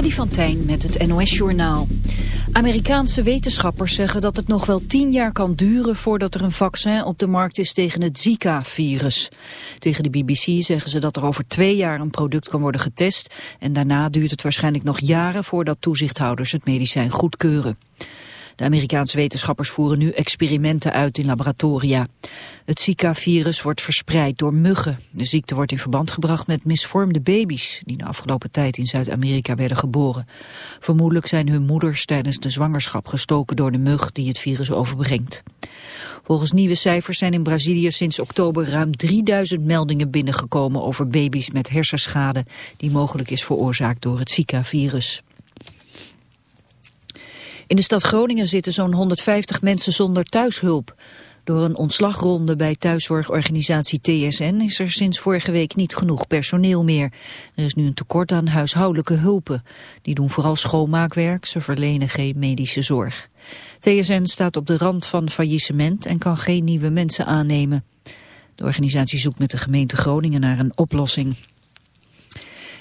Freddy van met het NOS-journaal. Amerikaanse wetenschappers zeggen dat het nog wel tien jaar kan duren... voordat er een vaccin op de markt is tegen het Zika-virus. Tegen de BBC zeggen ze dat er over twee jaar een product kan worden getest... en daarna duurt het waarschijnlijk nog jaren voordat toezichthouders het medicijn goedkeuren. De Amerikaanse wetenschappers voeren nu experimenten uit in laboratoria. Het Zika-virus wordt verspreid door muggen. De ziekte wordt in verband gebracht met misvormde baby's... die de afgelopen tijd in Zuid-Amerika werden geboren. Vermoedelijk zijn hun moeders tijdens de zwangerschap gestoken door de mug... die het virus overbrengt. Volgens nieuwe cijfers zijn in Brazilië sinds oktober ruim 3000 meldingen binnengekomen over baby's met hersenschade... die mogelijk is veroorzaakt door het Zika-virus. In de stad Groningen zitten zo'n 150 mensen zonder thuishulp. Door een ontslagronde bij thuiszorgorganisatie TSN is er sinds vorige week niet genoeg personeel meer. Er is nu een tekort aan huishoudelijke hulpen. Die doen vooral schoonmaakwerk, ze verlenen geen medische zorg. TSN staat op de rand van faillissement en kan geen nieuwe mensen aannemen. De organisatie zoekt met de gemeente Groningen naar een oplossing.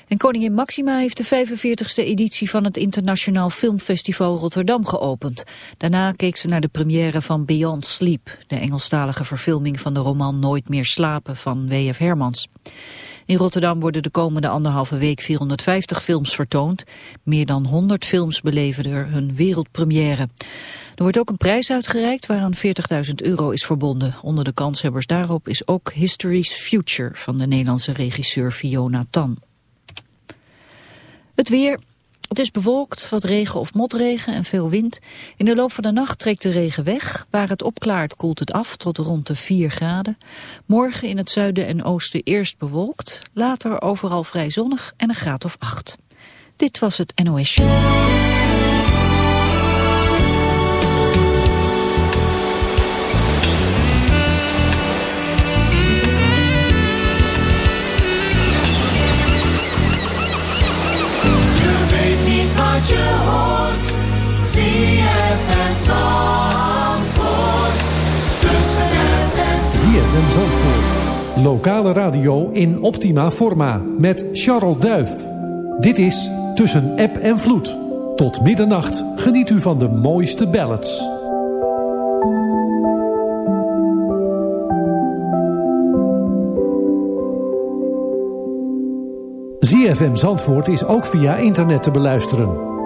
En koningin Maxima heeft de 45e editie van het Internationaal Filmfestival Rotterdam geopend. Daarna keek ze naar de première van Beyond Sleep, de Engelstalige verfilming van de roman Nooit meer slapen van W.F. Hermans. In Rotterdam worden de komende anderhalve week 450 films vertoond. Meer dan 100 films beleven er hun wereldpremière. Er wordt ook een prijs uitgereikt waaraan 40.000 euro is verbonden. Onder de kanshebbers daarop is ook History's Future van de Nederlandse regisseur Fiona Tan. Het weer, het is bewolkt, wat regen of motregen en veel wind. In de loop van de nacht trekt de regen weg. Waar het opklaart koelt het af tot rond de 4 graden. Morgen in het zuiden en oosten eerst bewolkt. Later overal vrij zonnig en een graad of 8. Dit was het NOS ZFM Zandvoort. Lokale radio in optima forma met Charles Duif. Dit is Tussen App en Vloed. Tot middernacht geniet u van de mooiste ballads. ZFM Zandvoort is ook via internet te beluisteren.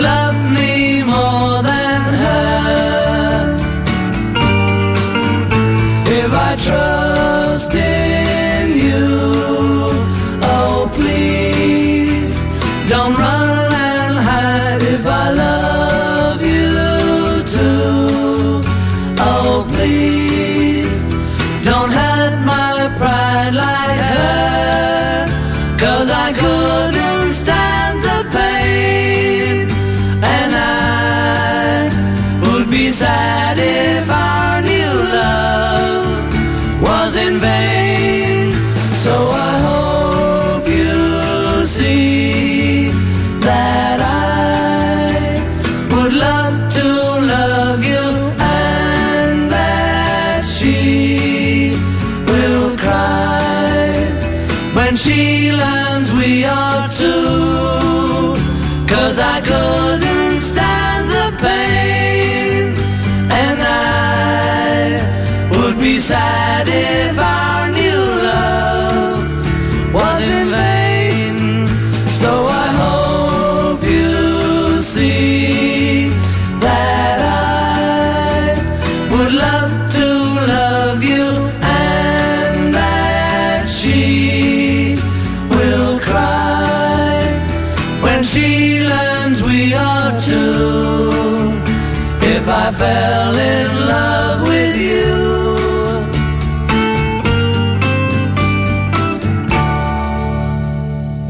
love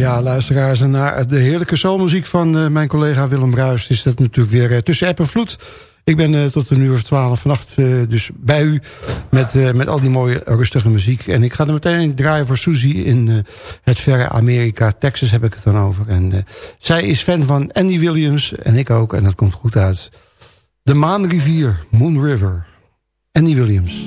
Ja, luisteraars, en naar de heerlijke soulmuziek van uh, mijn collega Willem Bruis... is dat natuurlijk weer uh, tussen app en vloed. Ik ben uh, tot een uur of twaalf vannacht dus bij u met, met al die mooie rustige muziek. En ik ga er meteen draaien voor Susie in het verre Amerika. Texas heb ik het dan over. En zij is fan van Andy Williams en ik ook. En dat komt goed uit. De Maanrivier, Moon River. Andy Williams.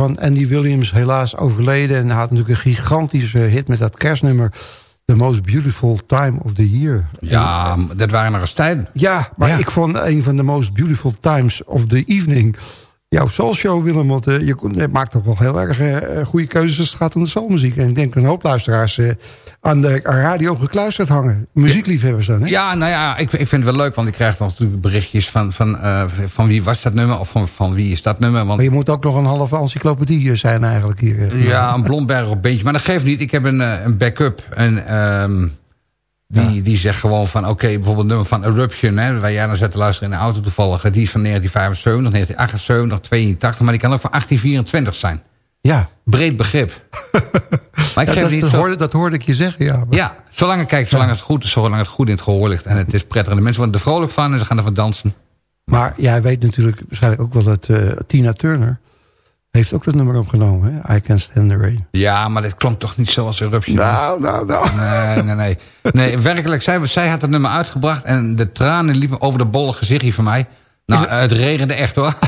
van Andy Williams, helaas overleden. En hij had natuurlijk een gigantische hit met dat kerstnummer... The Most Beautiful Time of the Year. Ja, dat waren nog eens tijden. Ja, maar Ja. ik vond een van de most beautiful times of the evening... jouw soulshow, Willem. Want eh, je, maakt toch wel heel erg eh, goede keuzes als het gaat om de soulmuziek. En ik denk dat een hoop luisteraars aan de radio gekluisterd hangen. Muziekliefhebbers dan, hè? Ja, nou ja, ik, ik vind het wel leuk, want ik krijg dan natuurlijk berichtjes van, van, van wie was dat nummer of van, van wie is dat nummer. Want Maar je moet ook nog een halve encyclopedie zijn eigenlijk hier. Ja, een Blomberg of beentje. Maar dat geeft niet. Ik heb een, een backup. En ehm, die, die zegt gewoon van... Oké, bijvoorbeeld het nummer van Eruption... Hè, waar jij naar zet te luisteren in de auto toevallig... Die is van 1975, 1978, 82... Maar die kan ook van 1824 zijn. Ja, Breed begrip. maar ik Ja, geef dat, niet dat, zo... hoorde, dat hoorde ik je zeggen, ja. Maar- Ja, zolang kijk, zolang het goed is, zolang het goed in het gehoor ligt. En het is prettig. En de mensen worden er vrolijk van en ze gaan ervan dansen. Maar jij weet natuurlijk waarschijnlijk ook wel dat eh, Tina Turner... heeft ook dat nummer opgenomen, hè? I Can Stand the Rain. Ja, maar dit klonk toch niet zoals Eruption. Nou, nou, nou. Nee, nee, nee. Nee, werkelijk, zij, zij had het nummer uitgebracht... en de tranen liepen over de bolle gezichtje van mij. Nou, het regende echt hoor.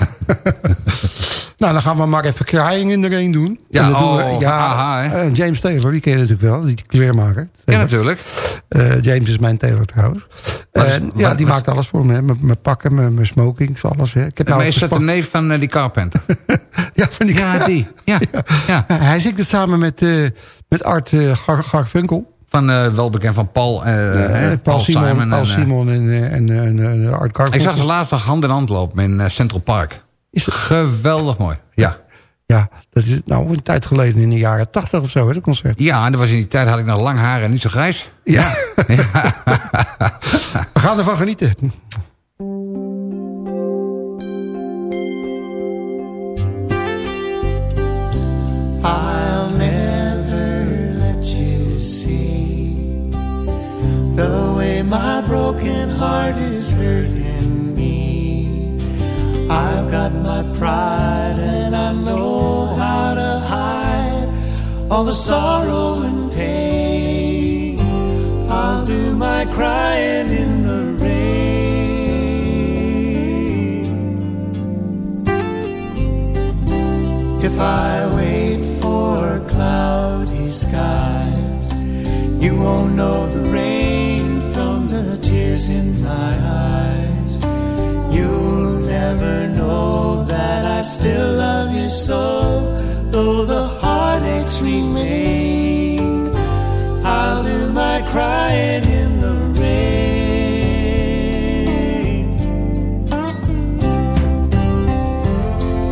Nou, dan gaan we maar even Crying in the Rain doen. Ja, doen oh, we- ja, AHA, eh, James Taylor, die ken je natuurlijk wel, die kleermaker. Ja, natuurlijk. Eh, James is mijn Taylor trouwens. Is- En, ja, wat- die maakt alles voor me. hè. Mijn pakken, mijn, smokings, alles. Hè. Ik heb Maar nou is dat de neef van eh, die Carpenter? Ja, van die Ja, die. Ja, ja. Ja, Hij zingt het samen met, eh, met Art eh, Gar Garfunkel. Van uh, welbekend van Paul, uh, uh, Paul, Simon, Paul en, Simon en, en, en Art Garfunkel. Ik zag ze laatst nog hand in hand lopen in uh, Central Park. Is het? Geweldig mooi, ja. Ja, dat is nou een tijd geleden in de jaren tachtig of zo, hè, dat concert. Ja, en dat was in die tijd had ik nog lang haar en niet zo grijs. Ja. We gaan ervan genieten. The way my broken heart is hurting me. I've got my pride and I know how to hide all the sorrow and pain. I'll do my crying in the rain. If I wait for cloudy skies, you won't know the rain tears in my eyes. You'll never know that I still love you so, though the heartaches remain. I'll do my crying in the rain.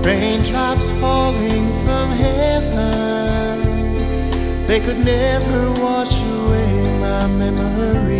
Raindrops falling from heaven, they could never wash away my memory.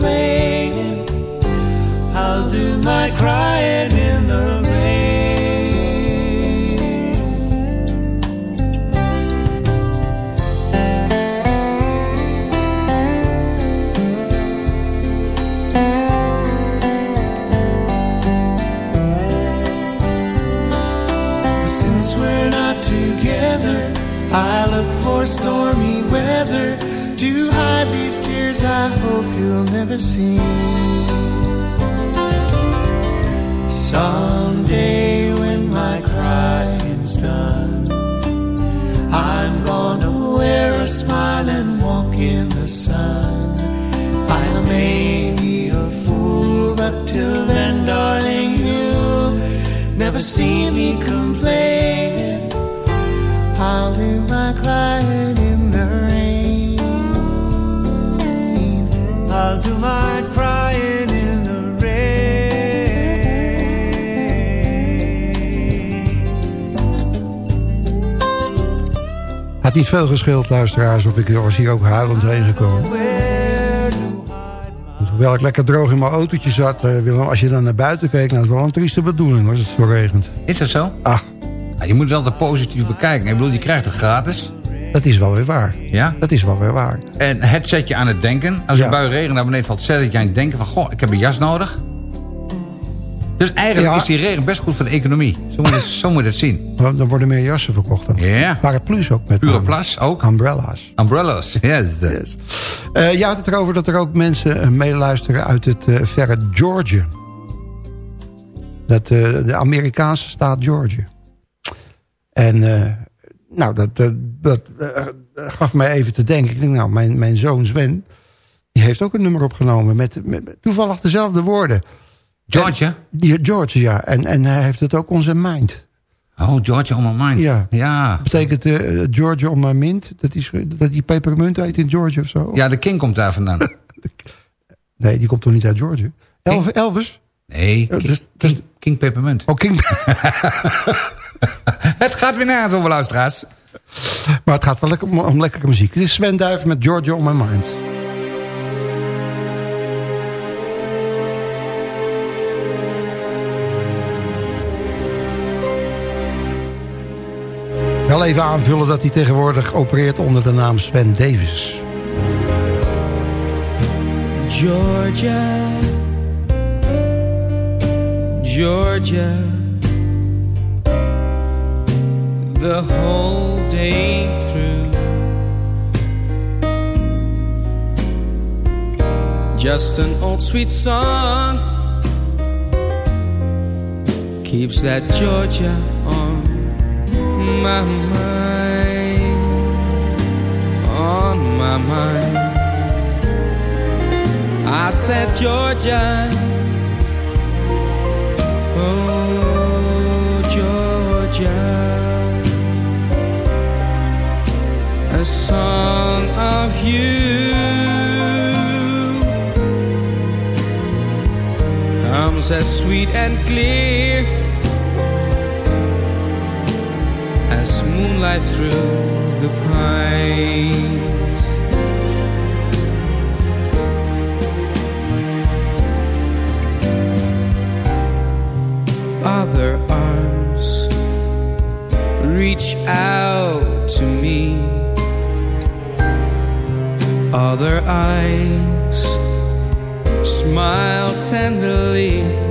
My crying in the rain. Since we're not together, I look for stormy weather to hide these tears I hope you'll never see. Someday when my crying's done, I'm gonna wear a smile and walk in the sun. I may be a fool, but till then, darling, you'll never see me complaining. Had niet veel gescheeld, luisteraars, of ik was hier ook huilend heen gekomen. Want Hoewel ik lekker droog in mijn autootje zat, eh, Willem, als je dan naar buiten keek, nou, dat is wel een trieste bedoeling als het zo regent. Is dat zo? Ah, Ja, je moet het altijd positief bekijken. Ik bedoel, je krijgt het gratis. dat is wel weer waar. Ja? Dat is wel weer waar. En het zet je aan het denken. Als Ja. een bui regen naar beneden valt, zet het je aan het denken van... Goh, ik heb een jas nodig. Dus eigenlijk Ja. is die regen best goed voor de economie. Zo moet je, zo moet het zien. Dan worden meer jassen verkocht dan. Ja. Paraplu's ook met Pure name. plas ook. Umbrellas. Umbrellas, yes. Yes. Eh, je had het erover dat er ook mensen eh, meeluisteren uit het eh, verre Georgia. Dat, eh, de Amerikaanse staat Georgia. En eh, nou, dat, dat, dat eh, gaf mij even te denken. Ik denk, nou, mijn, mijn zoon Sven, die heeft ook een nummer opgenomen met toevallig dezelfde woorden. Die, Georgia, ja. En, en hij heeft het ook on zijn mind. Oh, Georgia on my mind. Ja. Ja. Betekent eh, Georgia on my mint, dat, is, dat die pepermunt heet in Georgia of zo? Ja, de king komt daar vandaan. Nee, die komt toch niet uit Georgia? Elvis? Elvis? Nee, Oh, King, dus- King, King Peppermint. Oh, King. Het gaat weer nergens over, luisteraars. maar het gaat wel lekker om, om lekkere muziek. Dit is Sven Duif met Georgia on my mind. Wel even aanvullen dat hij tegenwoordig opereert onder de naam Sven Davis. Georgia, Georgia, the whole day through. Just an old sweet song keeps that Georgia on my mind, on my mind. I said Georgia, oh Georgia, a song of you comes as sweet and clear as moonlight through the pines. Other arms reach out to me. Other eyes smile tenderly.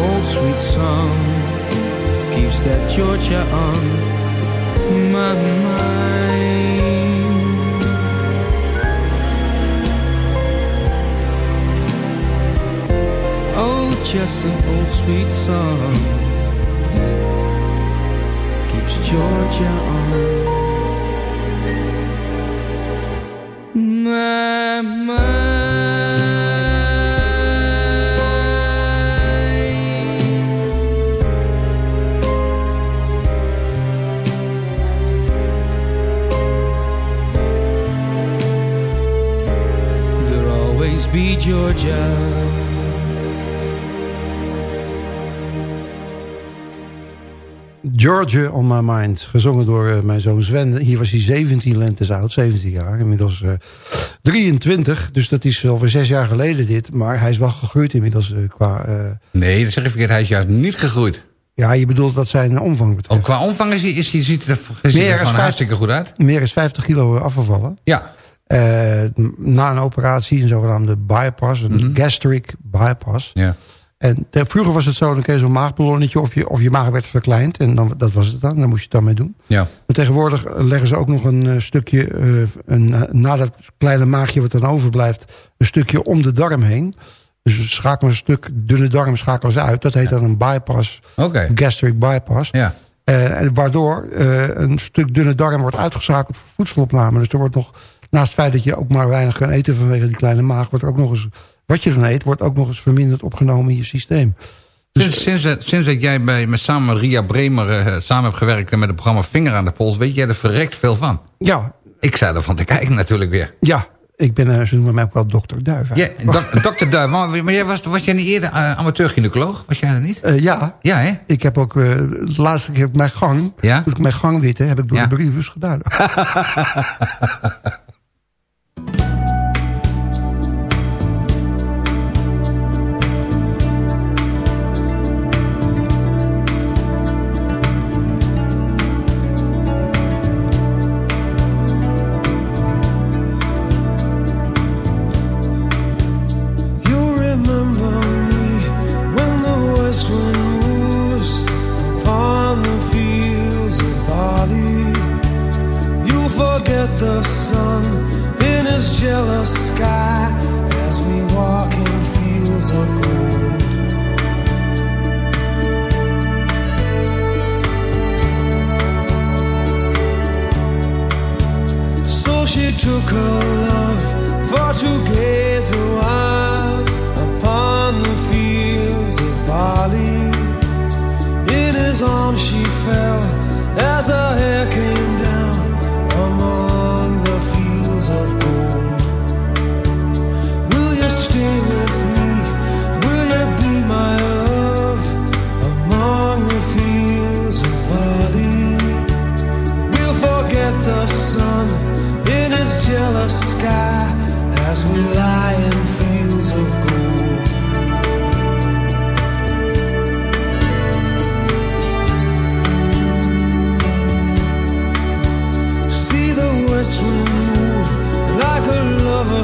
old sweet song keeps that Georgia on my mind. Oh, just an old sweet song keeps Georgia on my mind. Georgia. Georgia on My Mind. Gezongen door eh, mijn zoon Sven. Hier was hij 17 lentes oud, 17 jaar. Inmiddels eh, 23. Dus dat is alweer zes jaar geleden dit. Maar hij is wel gegroeid inmiddels eh, qua... eh, Nee, dat zeg ik verkeerd. Hij is juist niet gegroeid. ja, je bedoelt wat zijn omvang betreft. Ook qua omvang is hij, is hij, ziet er, ziet er Meer gewoon hartstikke goed uit. Meer dan 50 kilo afgevallen. Ja, Eh, na een operatie, een zogenaamde bypass. Een Mhm. gastric bypass. ja. En te- vroeger was het zo, dan kreeg je zo'n maagballonnetje of je, of je maag werd verkleind. En dan, dat was het dan, dan moest je het dan mee doen. ja. Maar tegenwoordig leggen ze ook nog een eh, stukje, eh, een, eh, na dat kleine maagje wat dan overblijft, een stukje om de darm heen. Dus ze schakelen een stuk dunne darm schakelen ze uit. Dat heet dan een bypass, Oké. gastric bypass. Ja. Eh, en waardoor eh, een stuk dunne darm wordt uitgeschakeld voor voedselopname. Dus er wordt nog, naast het feit dat je ook maar weinig kan eten vanwege die kleine maag, wordt ook nog eens, wat je dan eet, wordt ook nog eens verminderd opgenomen in je systeem. Sinds, sinds, dat- sinds dat jij bij, met, samen met Ria Bremer eh, samen hebt gewerkt met het programma Vinger aan de Pols, weet jij er verrekt veel van. Ja, Ik zei ervan te kijken natuurlijk weer. ja. Ik ben, eh, ze noemen mij ook wel dokter Duif. Ja, dokter Duif, maar, maar jij was, was jij niet eerder uh, amateur-gynaecoloog? Was jij dat niet? Eh, ja, Ja, hè? Ik heb ook, eh, de laatste keer mijn gang, Ja? toen ik mijn gang witte, heb ik door Ja. de brievenbus gedaan.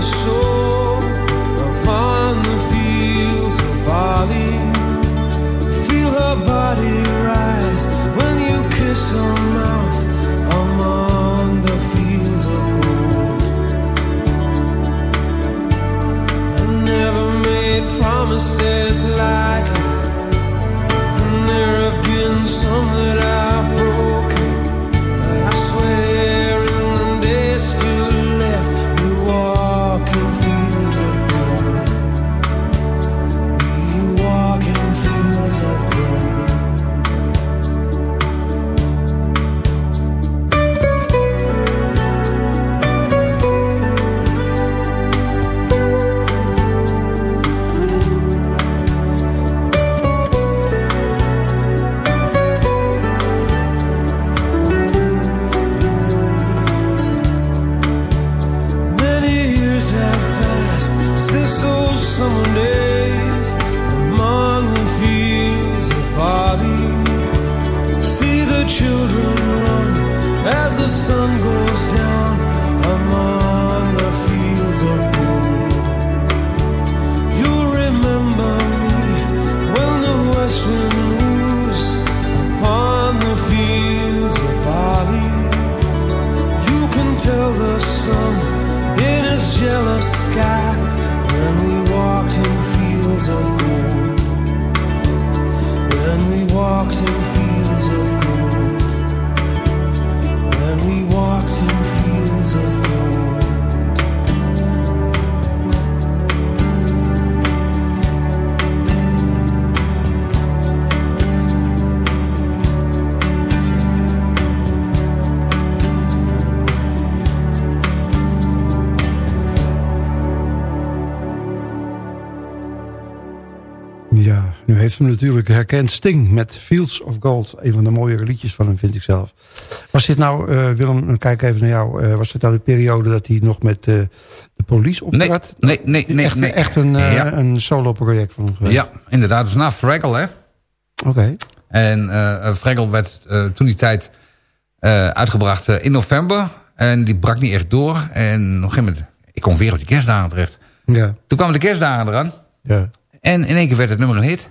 zo. Heeft hem natuurlijk herkend Sting met Fields of Gold. Een van de mooiere liedjes van hem, vind ik zelf. Was dit nou, eh, Willem, kijk even naar jou. eh, was dit nou de periode dat hij nog met eh, de police Nee, optrad? nee, nee, nee. echt, nee. echt een, Ja. een solo-project van hem geweest? Ja, inderdaad. Dus na Fraggle, hè. Oké. En Fraggle werd toen die tijd uitgebracht in november. En die brak niet echt door. En op een gegeven moment, ik kom weer op die kerstdagen terecht. Ja. Toen kwamen de kerstdagen eraan. ja. En in één keer werd het nummer een hit.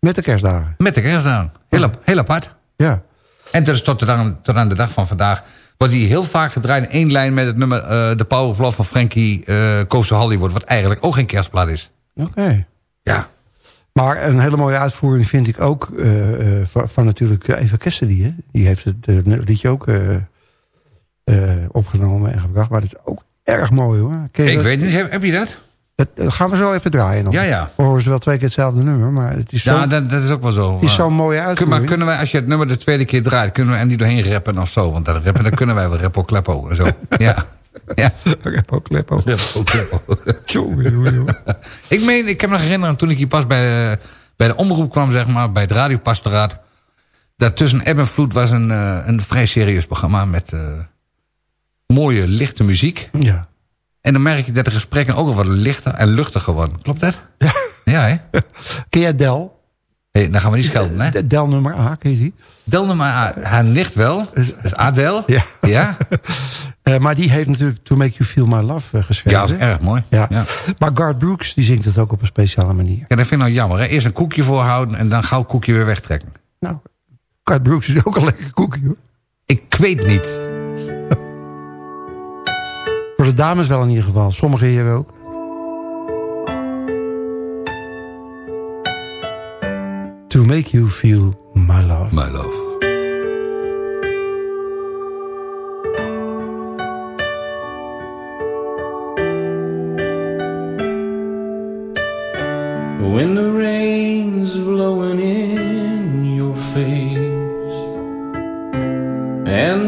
Met de kerstdagen. Met de kerstdagen. Heel, ap- heel apart. Ja. En dus tot, aan, tot aan de dag van vandaag wordt die heel vaak gedraaid in één lijn met het nummer eh The Power of Love van Frankie uh, Koos Hollywood. Wat eigenlijk ook geen kerstplaat is. Oké. Ja. Maar een hele mooie uitvoering vind ik ook eh, eh, van, van natuurlijk Eva Cassidy. Hè? Die heeft het eh, liedje ook eh, eh, opgenomen en gebracht. Maar dat is ook erg mooi hoor. Ik dat? weet niet, heb, heb je dat? Dat, dat gaan we zo even draaien nog. Ja, ja. Horen ze wel twee keer hetzelfde nummer. Maar het is, Ja, zo, dat, dat is ook wel zo. het is zo'n mooie Kun, uitvoering. maar kunnen wij, als je het nummer de tweede keer draait, kunnen we er niet doorheen rappen of zo? Want dat rappen, dan kunnen wij wel rappo kleppo en zo. Ja. Ja. Repo, kleppo. Rappo kleppo. Ik meen, ik heb me nog herinneren toen ik hier pas bij, de- bij de omroep kwam, zeg maar, bij het radiopastoraat. Dat tussen eb en vloed was een, eh, een vrij serieus programma met eh, mooie, lichte muziek. Ja. En dan merk je dat de gesprekken ook al wat lichter en luchtiger worden. Klopt dat? Ja. Ja, hè? Ken jij Del? Hey, dan gaan we niet schelden, hè? De- Del nummer A, ken je die? Del maar haar nicht wel. Dat is Adele. Ja. Ja? Eh, maar die heeft natuurlijk To Make You Feel My Love eh, Ja, geschreven. dat is erg mooi. Ja. Ja. Maar Garth Brooks die zingt het ook op een speciale manier. Ja, dat vind ik nou jammer. Hè? Eerst een koekje voorhouden en dan gauw koekje weer wegtrekken. Nou, Garth Brooks is ook een lekker koekje hoor. Ik weet niet. Voor de dames wel in ieder geval. Sommige heren ook. To Make You Feel My Love. My love. When the rain's blowing in your face and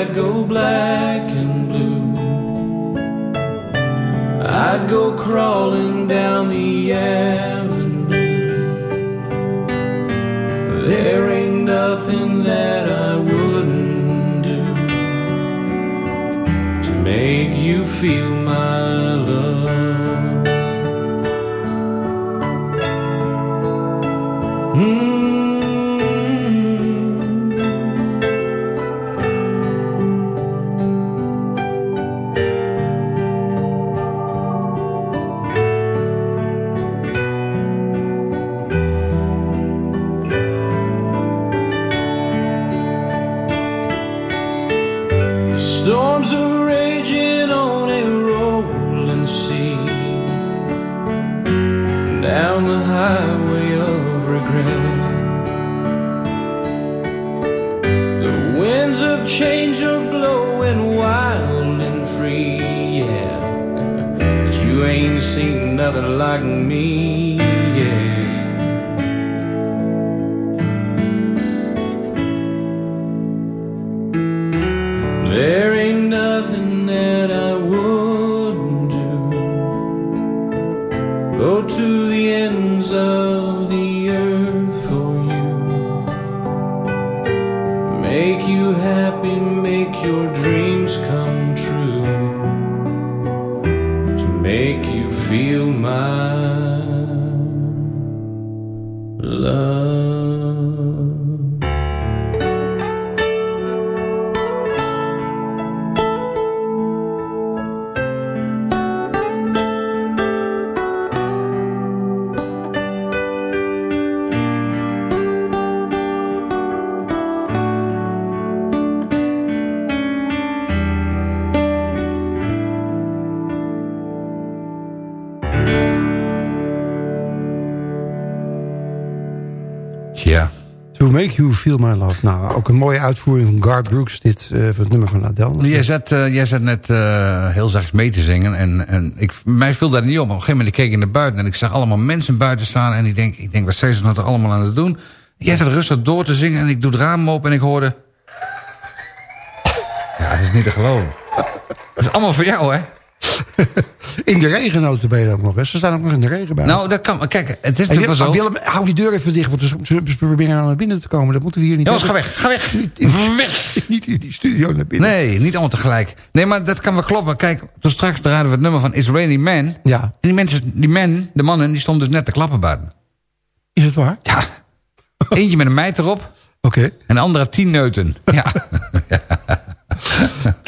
I'd go black and blue. I'd go crawling down the avenue. There ain't nothing that I wouldn't do to make you feel Make You Feel My Love. Nou, ook een mooie uitvoering van Garth Brooks, dit uh, van het nummer van Adele. Jij zat, uh, jij zat net uh, heel zachtjes mee te zingen. En, en ik, mij viel dat niet op. Op een gegeven moment keek ik naar buiten en ik zag allemaal mensen buiten staan. En ik denk, ik denk wat zijn ze nou allemaal aan het doen? Jij zat rustig door te zingen en ik doe het raam open en ik hoorde... Ja, dat is niet te geloven. Dat is allemaal voor jou, hè? In de regen notabene ook nog. Hè. Ze staan ook nog in de regen bij. Nou, dat kan. Kijk, het is natuurlijk zo. Willem, hou die deur even dicht, want ze proberen naar binnen te komen. Dat moeten we hier niet Jongens, ga weg, ga weg. Niet in, weg. niet in die studio naar binnen. Nee, niet allemaal tegelijk. Nee, maar dat kan wel kloppen. Kijk, toen straks draaiden we het nummer van Israeli Man. Ja. En die mensen, die men, de mannen, die stonden dus net te klappen buiten. Is het waar? Ja. Eentje met een meid erop. Oké. Okay. En de andere tien neuten. Ja.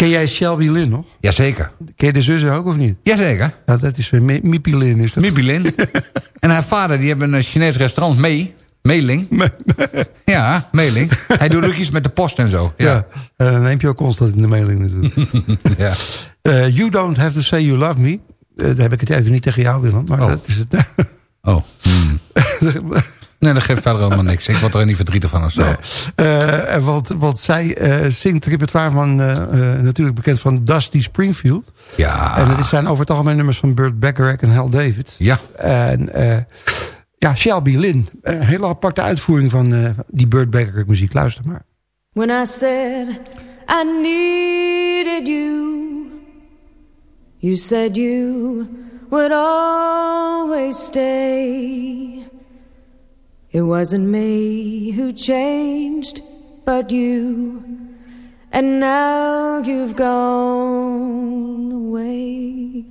Ken jij Shelby Lynn nog? Jazeker. Ken je de zussen ook of niet? Jazeker. Ja, dat is uh, Mipi Lin. Is dat? Mipi Lin. en haar vader, die hebben een Chinees restaurant mee. Mailing. ja, mailing. Hij doet ook iets met de post en zo. Ja, ja uh, dan neem je ook constant in de mailing natuurlijk. ja. Uh, you don't have to say you love me. daar heb ik het even niet tegen jou, Willem. Maar oh. dat is het. oh. Hmm. Nee, dat geeft verder helemaal niks. Ik word er niet verdrietig van of zo. Nee. Uh, want, want zij uh, zingt repertoire van, uh, natuurlijk bekend van Dusty Springfield. Ja. En het zijn over het algemeen nummers van Burt Bacharach en Hal David. Ja. En ja, Shelby Lynn. Een hele aparte uitvoering van die Burt Bacharach muziek. Luister maar. When I said I needed you You said you would always stay It wasn't me who changed, but you. And now you've gone away.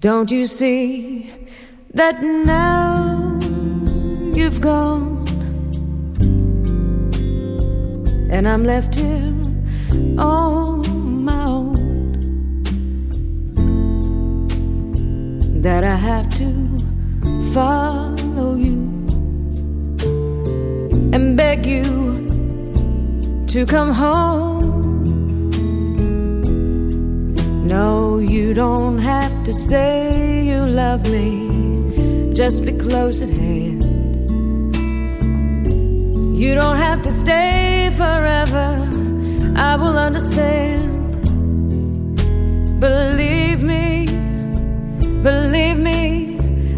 Don't you see that now you've gone? And I'm left here on my own. That I have to follow you and beg you to come home. No, you don't have to say you love me, just be close at hand. You don't have to stay forever. I will understand. Believe me, believe me,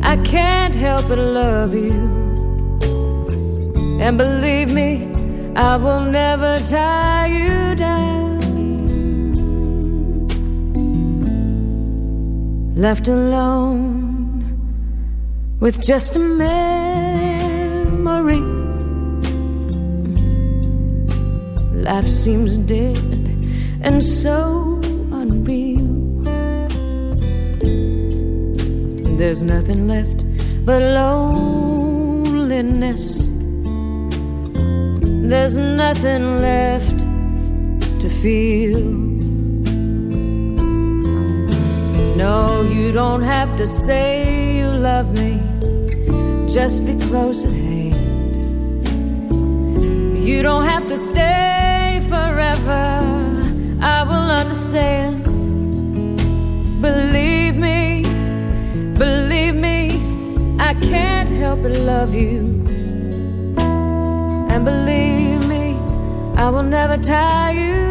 I can't help but love you. And believe me, I will never tie you down. Left alone with just a memory. Life seems dead and so unreal. There's nothing left but loneliness. There's nothing left to feel. No, you don't have to say you love me. Just be close at hand. You don't have to stay forever. I will understand. Believe can't help but love you. And believe me, I will never tie you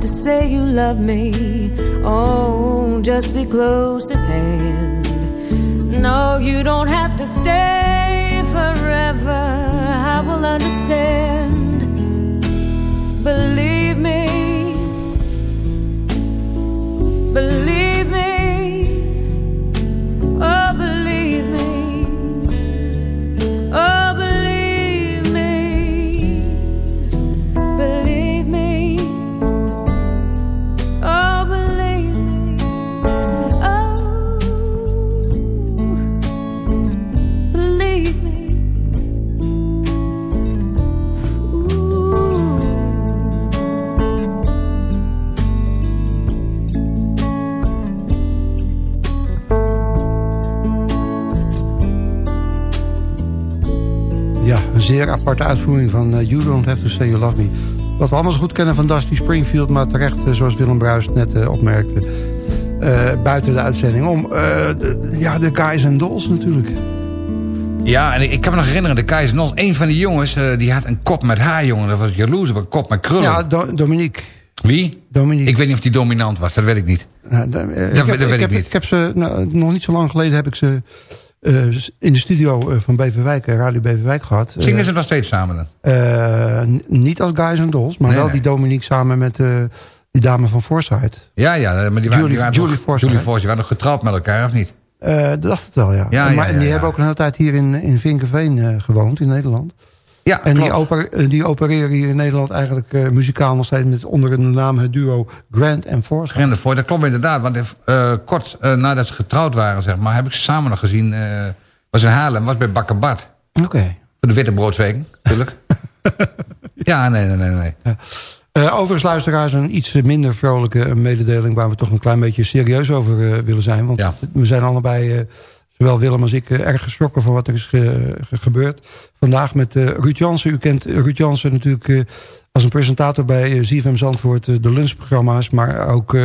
to say you love me. Oh, just be close at hand. No, you don't have to stay forever. I will understand. Believe zeer aparte uitvoering van eh, You Don't Have To Say You Love Me. Wat we allemaal zo goed kennen van Dusty Springfield... maar terecht, eh, zoals Willem Bruis net eh, opmerkte... buiten de uitzending om. De- ja, de Guys and Dolls natuurlijk. Ja, en ik, ik kan me nog herinneren, de Keizer Nos, een van die jongens, die had een kop met haar, jongen. Dat was jaloers op een kop met krullen. Ja, Do- Dominique. Wie? Dominique. Ik weet niet of die dominant was, dat weet ik niet. Nou, da- Dat- heb- dat weet ik heb, niet. Ik heb ze, nou, nog niet zo lang geleden heb ik ze eh, in de studio eh, van Beverwijk, eh, Radio Beverwijk gehad. Eh, Zingen ze nog steeds samen dan? niet als Guys and Dolls, maar Nee, wel nee. die Dominique samen met die dame van Forsyth. Ja, ja, maar die waren, Julie- die waren Julie nog, Forsyth. Julie Forsyth, die waren nog getrouwd met elkaar, of niet? Dat dacht het wel, ja. Ja, maar, ja, en ja, die hebben ook een hele tijd hier in, in Vinkenveen gewoond, in Nederland. Ja, En die, oper, eh, die opereren hier in Nederland eigenlijk eh, muzikaal nog steeds met onder de naam het duo Grant en Forsyth. Grende voor, dat klopt inderdaad. Want eh, kort nadat ze getrouwd waren, zeg maar, heb ik ze samen nog gezien. was in Haarlem, was bij Bakker Bart. Oké. Voor de witte broodsweken, natuurlijk. ja, nee, nee, nee. nee. Eh, overigens luisteraars een iets minder vrolijke mededeling... waar we toch een klein beetje serieus over willen zijn. Want Ja. we zijn allebei, zowel Willem als ik... eh, erg geschrokken van wat er is ge- ge- gebeurd. Vandaag met eh Ruud Jansen. U kent Ruud Jansen natuurlijk eh, als een presentator bij eh, ZFM Zandvoort... eh, de lunchprogramma's, maar ook... eh,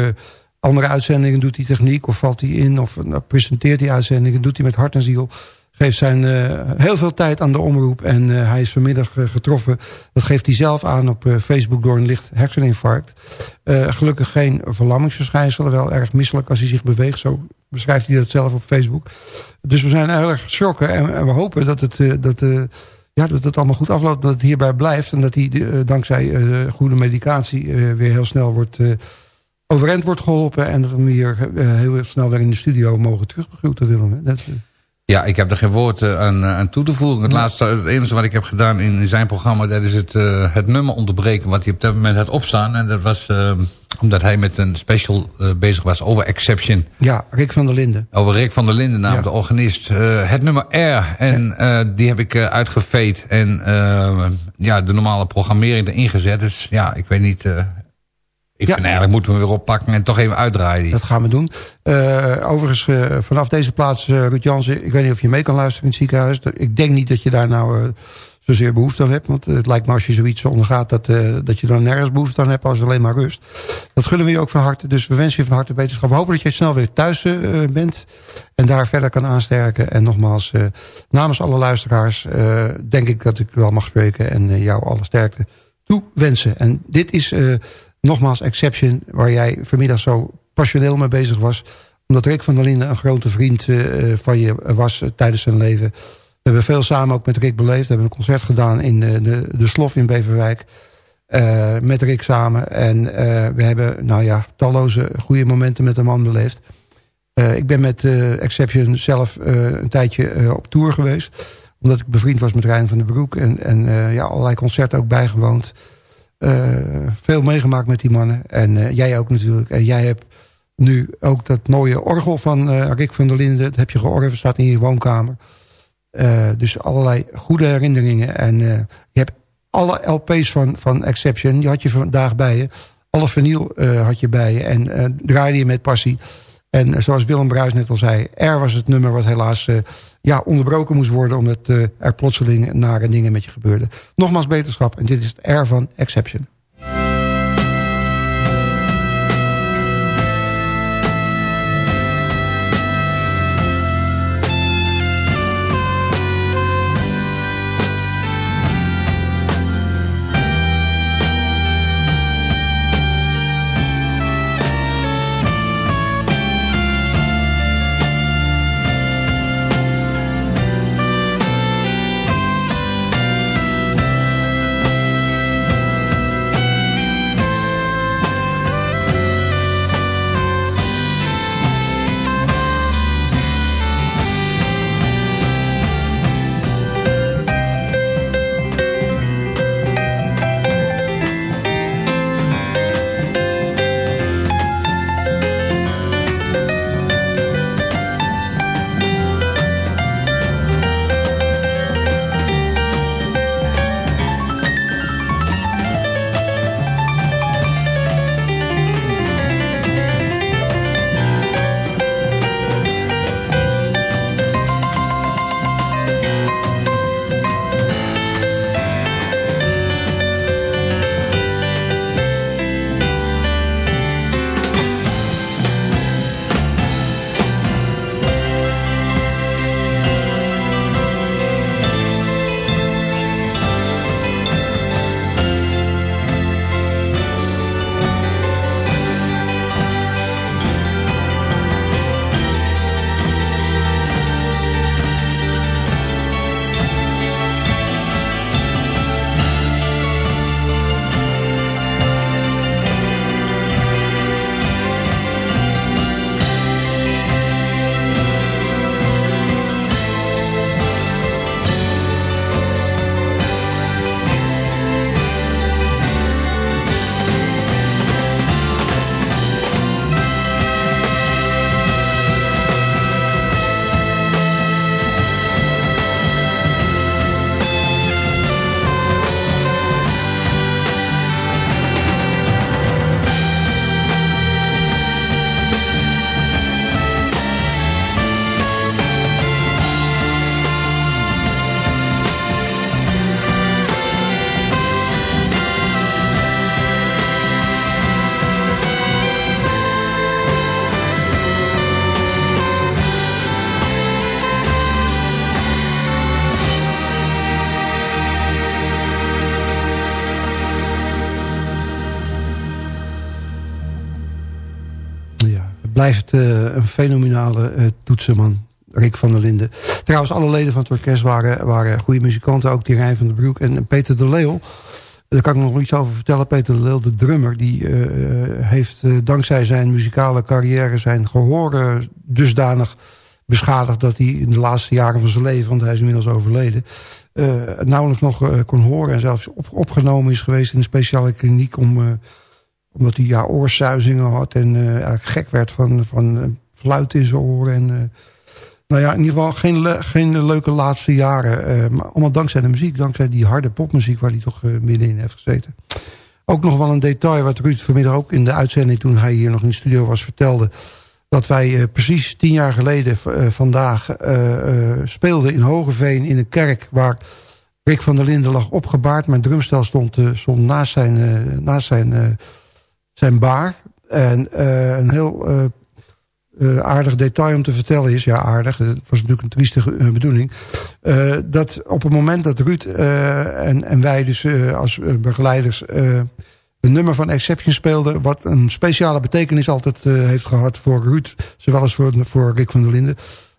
andere uitzendingen doet hij techniek of valt hij in... of nou, presenteert hij uitzendingen, doet hij met hart en ziel... geeft zijn eh, heel veel tijd aan de omroep. En eh, hij is vanmiddag eh, getroffen. Dat geeft hij zelf aan op Facebook door een licht herseninfarct. Gelukkig geen verlammingsverschijnselen. Wel erg misselijk als hij zich beweegt. Zo beschrijft hij dat zelf op Facebook. Dus we zijn erg geschrokken. En, we hopen dat het, dat, ja, dat het allemaal goed afloopt. Dat het hierbij blijft. En dat hij dankzij goede medicatie weer heel snel wordt... overeind wordt geholpen... en dat we hem hier heel snel weer in de studio mogen terugbegroeten, Willem. hè. Dat, Ja, ik heb er geen woord eh, aan, aan toe te voegen. Het, laatste, het enige wat ik heb gedaan in zijn programma... dat is het, uh, het nummer onderbreken wat hij op dat moment had opstaan. En dat was uh, omdat hij met een special bezig was over Exception. Ja, Rick van der Linden. Over Rick van der Linden, namelijk ja. de organist. het nummer R. En ja. die heb ik uitgeveed. En ja, de normale programmering erin gezet. Dus ja, ik weet niet... Ik ja. vind eigenlijk moeten we weer oppakken en toch even uitdraaien. Dat gaan we doen. Uh, overigens, uh, vanaf deze plaats, uh, Ruud Jansen... ik weet niet of je mee kan luisteren in het ziekenhuis. Ik denk niet dat je daar nou zozeer behoefte aan hebt. Want het lijkt me als je zoiets ondergaat... dat, dat je dan nergens behoefte aan hebt als alleen maar rust. Dat gunnen we je ook van harte. Dus we wensen je van harte beterschap. We hopen dat je snel weer thuis bent. En daar verder kan aansterken. En nogmaals, namens alle luisteraars... denk ik dat ik wel mag spreken. En jou alle sterkte toewensen. En dit is nogmaals Exception, waar jij vanmiddag zo passioneel mee bezig was. Omdat Rick van der Linden een grote vriend uh, van je was uh, tijdens zijn leven. We hebben veel samen ook met Rick beleefd. We hebben een concert gedaan in de, de, de Slof in Beverwijk. Uh, met Rick samen. En we hebben, nou ja, talloze goede momenten met de man beleefd. ik ben met Exception zelf een tijdje op tour geweest. Omdat ik bevriend was met Rijn van der Broek. En, en ja, allerlei concerten ook bijgewoond. Uh, veel meegemaakt met die mannen. En uh, jij ook natuurlijk. En jij hebt nu ook dat mooie orgel van uh, Rick van der Linden. Dat heb je georven, staat in je woonkamer. dus allerlei goede herinneringen. En je hebt alle LP's van, van Exception. Die had je vandaag bij je. Alle vinyl had je bij je. En draaide je met passie. En zoals Willem Bruis net al zei. Er was het nummer wat helaas ja, onderbroken moest worden... omdat uh, er plotseling nare dingen met je gebeurden. Nogmaals beterschap en dit is het R van Exception. Blijft uh, een fenomenale uh, toetsenman. Rick van der Linden. Trouwens, alle leden van het orkest waren, waren goede muzikanten. Ook Rijn van der Broek en Peter de Leeuw. Daar kan ik nog iets over vertellen. Peter de Leeuw, de drummer, die uh, heeft dankzij zijn muzikale carrière... zijn gehoor dusdanig beschadigd dat hij in de laatste jaren van zijn leven... want hij is inmiddels overleden... Nauwelijks nog kon horen en zelfs op, opgenomen is geweest in een speciale kliniek... Om, omdat hij ja, oorsuizingen had en eigenlijk gek werd van, van fluit in zijn oren. En, nou ja, in ieder geval geen, geen leuke laatste jaren. maar allemaal dankzij de muziek, dankzij die harde popmuziek... waar hij toch middenin heeft gezeten. Ook nog wel een detail wat Ruud vanmiddag ook in de uitzending... toen hij hier nog in de studio was vertelde... dat wij precies tien jaar geleden vandaag speelden in Hogeveen... in een kerk waar Rick van der Linden lag opgebaard. Mijn drumstel stond, zijn, naast zijn, zijn bar. En een heel uh, aardig detail om te vertellen is... ja, aardig, het was natuurlijk een trieste bedoeling... Uh, dat op het moment dat Ruud uh, en, en wij dus als begeleiders... een nummer van Exception speelden... wat een speciale betekenis altijd heeft gehad voor Ruud... zowel als voor, voor Rick van der Linden...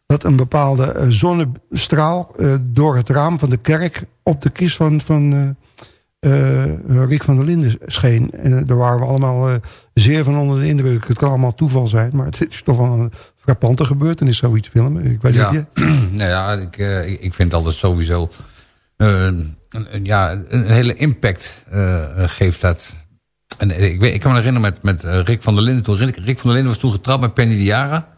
dat een bepaalde zonnestraal door het raam van de kerk... op de kist van, van Rick van der Linden scheen. En daar waren we allemaal zeer van onder de indruk. Het kan allemaal toeval zijn, maar het is toch wel een frappante gebeurtenis, zoiets filmen. Ik weet ja. niet nou ja, ik, ik vind altijd sowieso... Een, een, ja, een hele impact geeft dat. En ik, weet, ik kan me herinneren met, met Rick van der Linden. Toen, Rick, Rick van der Linden was toen getrapt met Penny de Jara.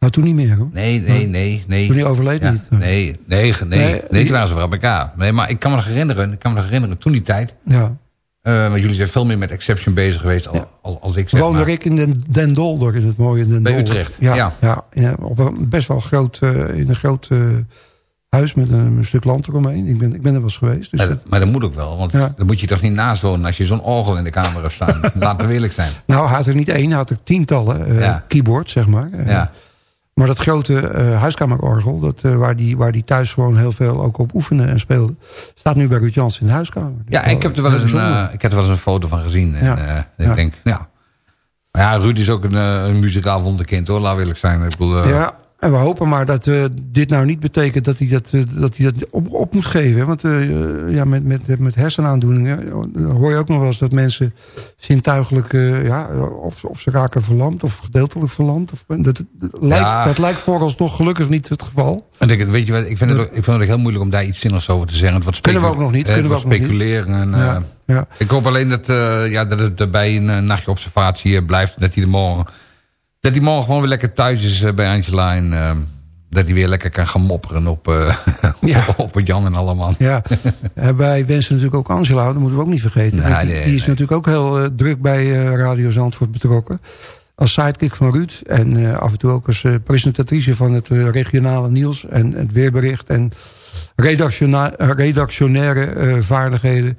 Nou, toen niet meer hoor. Nee, nee, nee. nee. Toen hij overleed ja, niet? Nee, nee, nee, nee, nee, die waren ze voor elkaar. Nee, maar ik kan me nog herinneren, ik kan me nog herinneren, toen die tijd... Ja. Uh, want jullie zijn veel meer met Exception bezig geweest al, ja. al, als ik zeg Woonde maar. ik in Den, Den Dolder, in het mooie Den Bij. Utrecht, ja. ja. ja, ja op een best wel groot, uh, in een groot uh, huis met een, een, stuk land eromheen. Ik ben, ik ben er wel eens geweest. Dus ja, dat, maar dat moet ook wel, want dan moet je toch niet naast wonen als je zo'n orgel in de kamer hebt staan. Laten we eerlijk zijn. Nou, had er niet één, had er tientallen keyboards, zeg maar. Ja. Maar dat grote uh, huiskamerorgel, dat, uh, waar, die, waar die thuis gewoon heel veel ook op oefenen en speelde, staat nu bij Ruud Jans in de huiskamer. Ja, ik heb er wel eens een, uh, ik heb er wel eens een foto van gezien. En, ja. ik ja. denk, ja. Maar ja, Ruud is ook een, een muzikaal wonderkind hoor, laat eerlijk zijn. Ik bedoel, ja, en we hopen maar dat uh, dit nou niet betekent dat hij dat, uh, dat, hij dat op, op moet geven. Want uh, ja, met, met, met hersenaandoeningen hoor je ook nog wel eens dat mensen zintuigelijk... ja, of, of ze raken verlamd of gedeeltelijk verlamd. Of, dat, dat, lijkt, Ja. dat lijkt vooralsnog gelukkig niet het geval. En denk, ik, weet je wat, ik vind, het, ook- ik vind het heel moeilijk om daar iets zinnigs over te zeggen. Wordt Kunnen we ook nog niet, eh, kunnen we nog niet. speculeren. En, Ja, eh, ja. Ik hoop alleen dat, eh, ja, dat het bij een eh, nachtje observatie eh, blijft. Dat hij, de morgen, dat hij morgen gewoon weer lekker thuis is eh, bij Angela. En eh, dat hij weer lekker kan gaan mopperen op, eh Ja. op Jan en allemaal. Ja, Eh, wij wensen natuurlijk ook Angela, dat moeten we ook niet vergeten. Nee, die, nee, die is nee. natuurlijk ook heel druk bij Radio Zandvoort betrokken. Als sidekick van Ruud en af en toe ook als presentatrice van het regionale nieuws en het weerbericht en redactiona- redactionaire vaardigheden.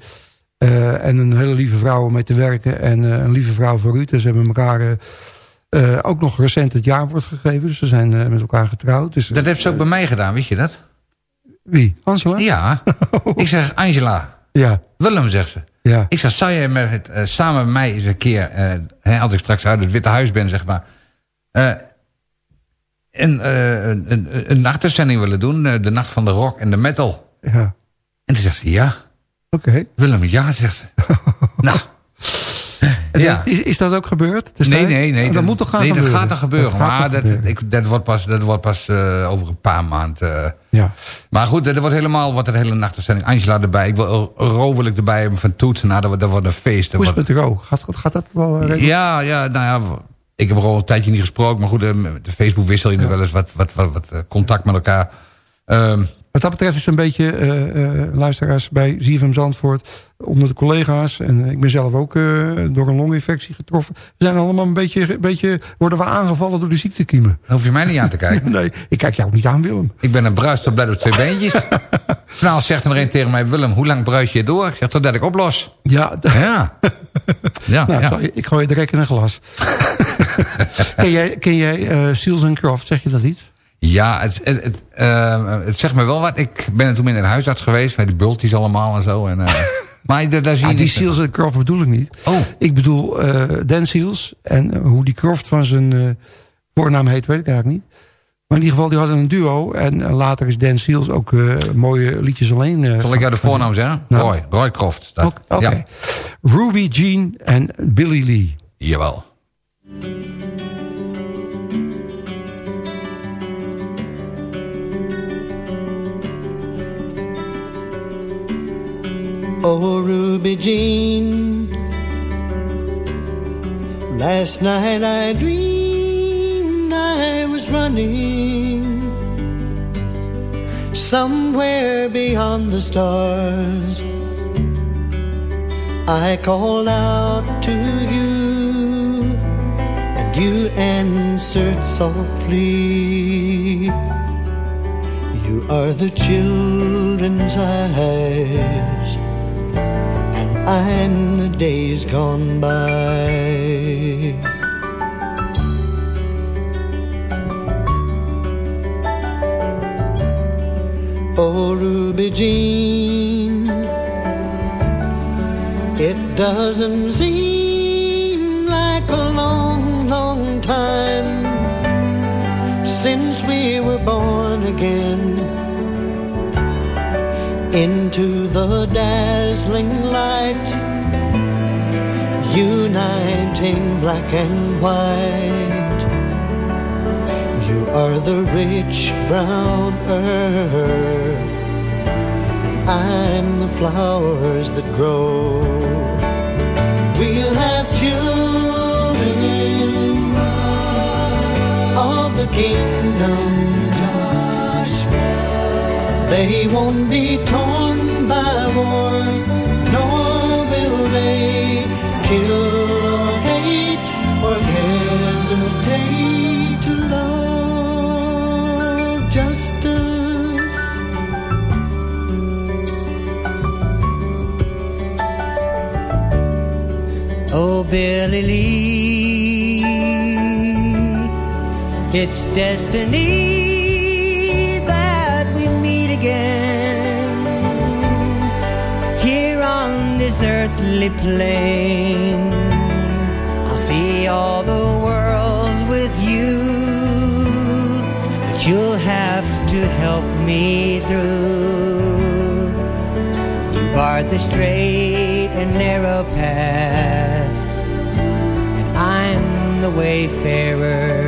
En een hele lieve vrouw om mee te werken en een lieve vrouw voor Ruud. En ze hebben elkaar eh, eh, ook nog recent het jaarwoord gegeven. Dus ze zijn eh, met elkaar getrouwd. Dus, Dat heeft ze ook bij mij gedaan, wist je dat? Wie? Angela? Ja. ik zeg, Angela, Ja, Willem, zegt ze. ja. Ik zeg, zou jij met het, eh, samen met mij eens een keer, eh, hè, als ik straks uit het Witte Huis ben, zeg maar, eh, een, eh, een, een, een nachtuitzending willen doen, eh, de nacht van de rock en de metal. ja. En toen zegt ze, ja. Oké. Willem, ja, zegt ze. nou. Ja. Is, is dat ook gebeurd? Nee, nee, nee. Oh, dat, moet toch gaan nee, gebeuren? dat gaat nog gebeuren. Dat maar dat, gebeuren. ik, dat wordt pas, dat wordt pas eh, over een paar maanden. eh. Ja. Maar goed, er wordt helemaal wat een hele nachtuitzending. Angela erbij. Ik wil Ro erbij hebben van Toet. Nou, dat, wordt- dat wordt een feest. Dat Hoe is het met Ro? Gaat, gaat dat wel eh? Ja, ja, nou ja, ik heb er al een tijdje niet gesproken. Maar goed, met de Facebook wissel je nog wel eens wat, wat, wat, wat contact met elkaar. Ehm, Wat dat betreft is een beetje luisteraars bij ZFM Zandvoort onder de collega's. En ik ben zelf ook eh, door een longinfectie getroffen. We zijn allemaal een beetje, een beetje worden we aangevallen door de ziektekiemen. daar hoef je mij niet aan te kijken. Nee, ik kijk jou niet aan Willem. Ik ben een bruis tot blij op twee beentjes. nou, zegt er een tegen mij, Willem, hoe lang bruis je door? Ik zeg, totdat ik oplos. Ja, Ja. Ja, nou, ik, ja. ik gooi je direct in een glas. ken jij, ken jij eh, Seals and Croft, zeg je dat niet? Ja, het, het, het, eh, het zegt me wel wat. Ik ben toen in een huisarts geweest, bij die bulties allemaal en zo. En, maar daar, daar zie je Ah, die. Seals and Croft bedoel ik niet. Oh. Ik bedoel eh Dan Seals. En eh, hoe die Croft van zijn eh, voornaam heet, weet ik eigenlijk niet. Maar in ieder geval, die hadden een duo. En eh, later is Dan Seals ook eh, mooie liedjes alleen. eh, Zal ik jou de voornaam zeggen? Nou. Roy, Roy Croft. Oké. Ja, Ruby Jean en Billy Lee. jawel. Oh, Ruby Jean. Last night I dreamed I was running somewhere beyond the stars. I called out to you, and you answered softly. You are the children's eyes, and the days gone by. Oh, Ruby Jean, it doesn't seem like a long, long time since we were born again into the dazzling light, uniting black and white. You are the rich brown earth, I'm the flowers that grow. We'll have children of the kingdom. They won't be torn by war, nor will they kill or hate or hesitate to love justice. Oh, Billy Lee, it's destiny earthly plane. I'll see all the worlds with you, but you'll have to help me through. You barred the straight and narrow path, and I'm the wayfarer.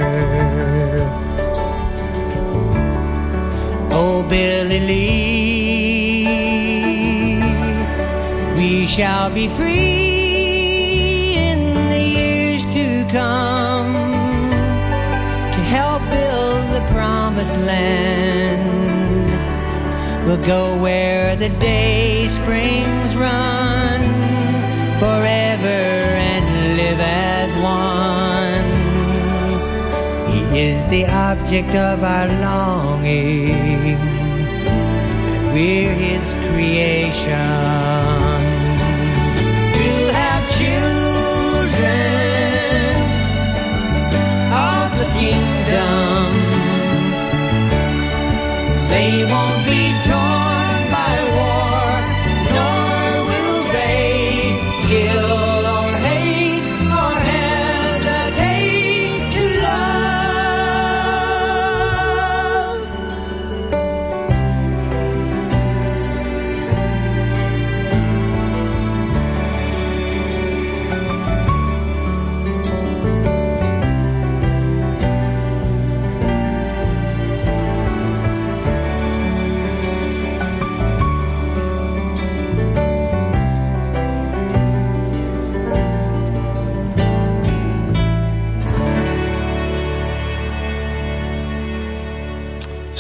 Oh, Billy Lee, shall be free in the years to come to help build the promised land. We'll go where the day springs run forever and live as one. He is the object of our longing, and we're his creation.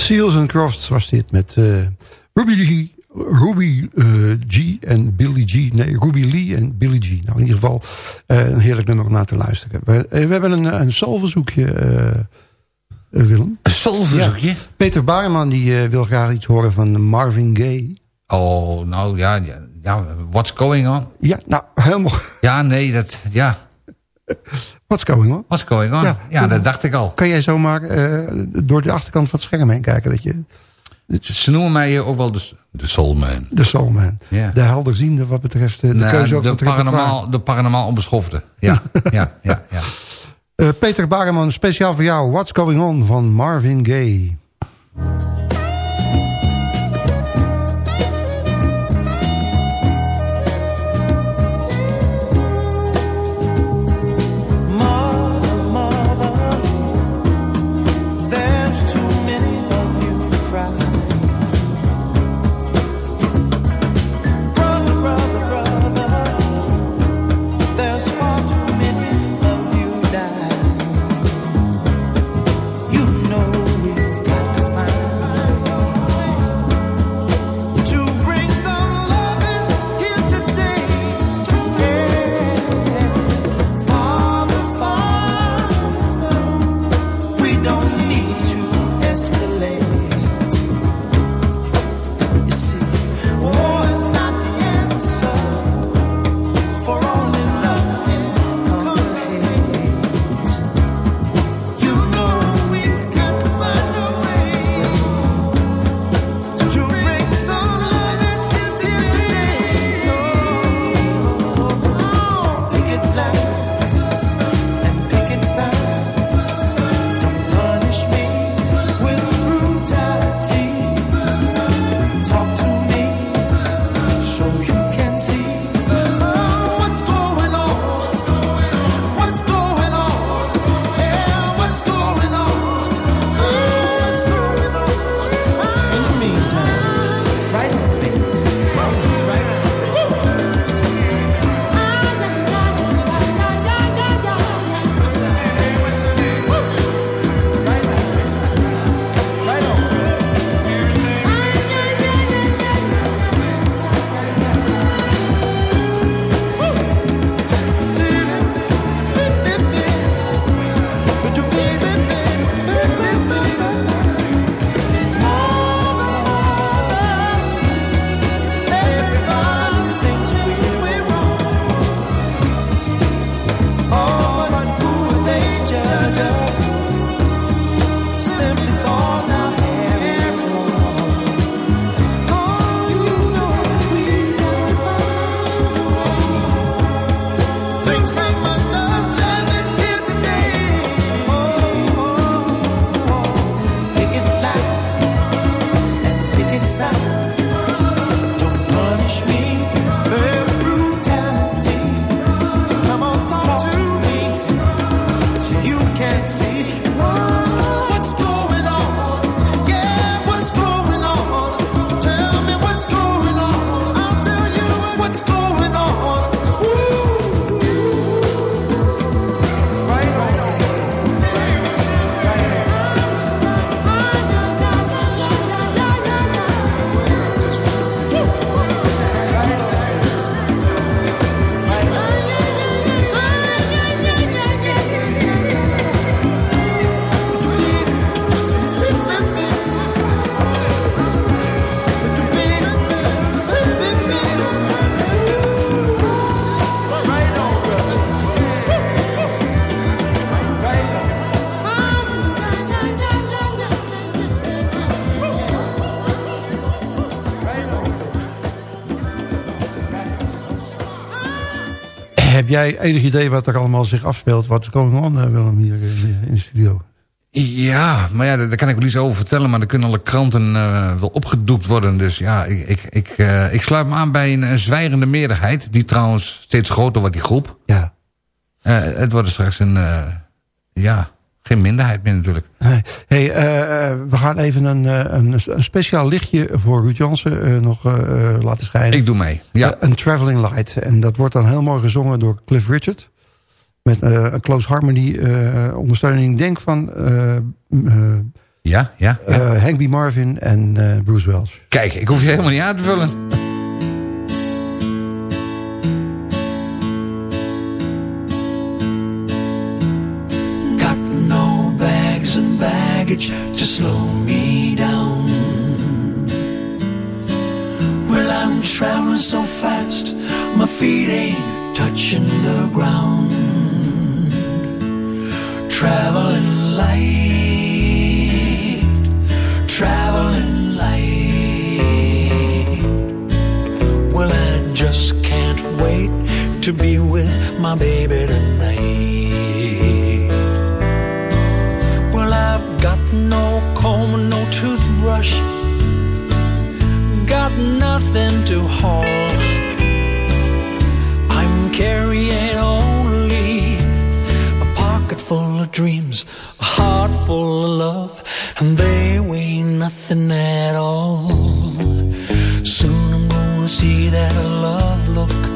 Seals and Crofts was dit met eh, Ruby G. Ruby eh, G en Billy G. Nee, Ruby Lee en Billy G. Nou, in ieder geval eh, een heerlijk nummer om naar te luisteren. We, we hebben een, een soulverzoekje, Willem. Een solverzoekje? Ja. Peter Baarman die wil graag iets horen van Marvin Gaye. Oh, nou ja, ja, ja, what's going on? Ja, nou, helemaal... Ja, nee, dat, ja, What's going on? what's going on? Ja. Ja, dat dacht ik al. Kan jij zomaar eh, door de achterkant van het scherm heen kijken? Dat je, Ze, noemen mij ook wel de, de soulman. de soulman. Ja. De helderziende wat betreft eh, de Nou, keuze ook de, paranormaal, de paranormaal onbeschofte. Ja, ja, ja, ja. Eh, Peter Bareman, speciaal voor jou. What's Going On van Marvin Gaye. Heb jij enig idee wat er allemaal zich afspeelt? Wat going on, uh, Willem, hier in, in de studio? Ja, maar ja, daar kan ik wel iets over vertellen. Maar dan kunnen alle kranten uh, wel opgedoekt worden. Dus ja, ik, ik, ik, uh, ik sluit me aan bij een, een zwijgende meerderheid. Die trouwens steeds groter wordt, die groep. Ja. Uh, het wordt straks een, ja, geen minderheid meer natuurlijk. Nee. Hey, we gaan even een, een, een, speciaal lichtje voor Ruud Jansen nog laten schijnen. Ik doe mee, ja. een Traveling Light. En dat wordt dan heel mooi gezongen door Cliff Richard. Met een close harmony ondersteuning. Denk van ja, ja, ja. Hank B. Marvin en Bruce Welch. Kijk, ik hoef je helemaal niet aan te vullen. So fast, my feet ain't touching the ground. traveling light, traveling light. Well, I just can't wait to be with my baby tonight. Well, I've got no comb, no toothbrush, got nothing to haul. I'm carrying only a pocket full of dreams, a heart full of love, and they weigh nothing at all. Soon I'm gonna see that love look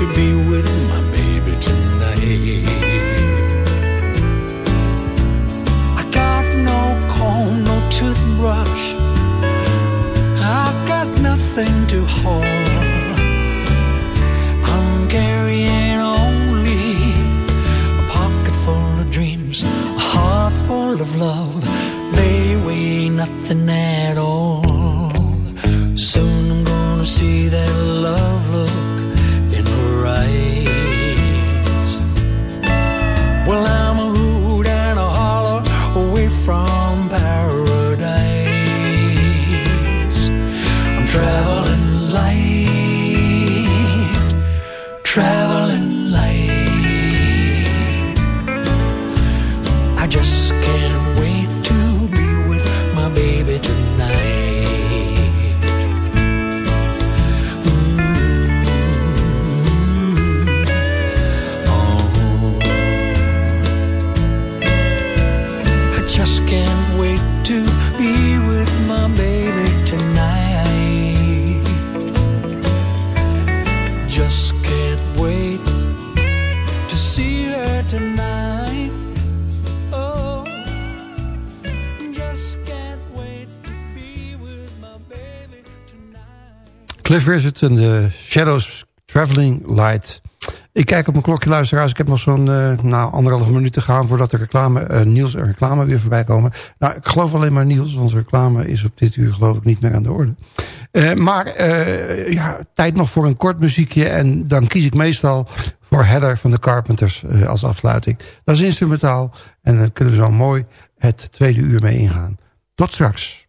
to be Cliff Richard en de Shadows Traveling Light. Ik kijk op mijn klokje, luisteraars. Ik heb nog zo'n uh, nou, anderhalve minuut te gaan... voordat de reclame, uh, Niels en reclame weer voorbij komen. Nou, ik geloof alleen maar Niels, want reclame is op dit uur geloof ik niet meer aan de orde. Uh, maar ja, tijd nog voor een kort muziekje. En dan kies ik meestal voor Heather van de Carpenters als afsluiting. Dat is instrumentaal. En dan kunnen we zo mooi het tweede uur mee ingaan. Tot straks.